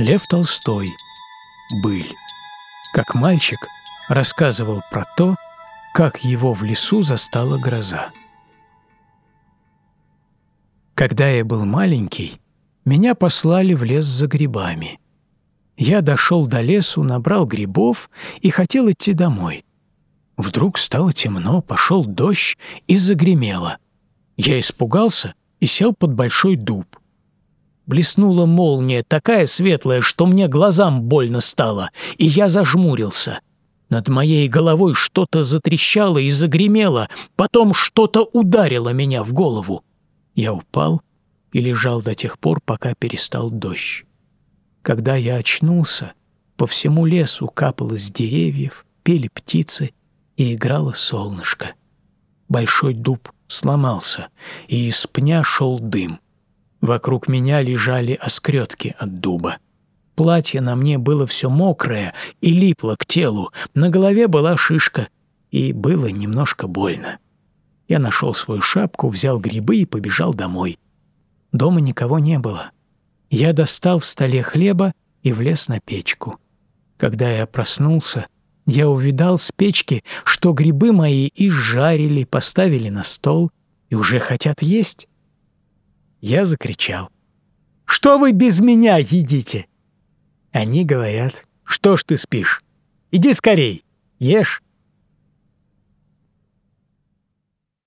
Лев Толстой. Быль. Как мальчик рассказывал про то, как его в лесу застала гроза. Когда я был маленький, меня послали в лес за грибами. Я дошел до лесу, набрал грибов и хотел идти домой. Вдруг стало темно, пошел дождь и загремело. Я испугался и сел под большой дуб. Блеснула молния, такая светлая, что мне глазам больно стало, и я зажмурился. Над моей головой что-то затрещало и загремело, потом что-то ударило меня в голову. Я упал и лежал до тех пор, пока перестал дождь. Когда я очнулся, по всему лесу капало с деревьев, пели птицы и играло солнышко. Большой дуб сломался, и из пня шел дым. Вокруг меня лежали оскретки от дуба. Платье на мне было все мокрое и липло к телу, на голове была шишка, и было немножко больно. Я нашел свою шапку, взял грибы и побежал домой. Дома никого не было. Я достал в столе хлеба и влез на печку. Когда я проснулся, я увидал с печки, что грибы мои изжарили, поставили на стол и уже хотят есть. Я закричал. «Что вы без меня едите?» Они говорят, «Что ж ты спишь? Иди скорей, ешь».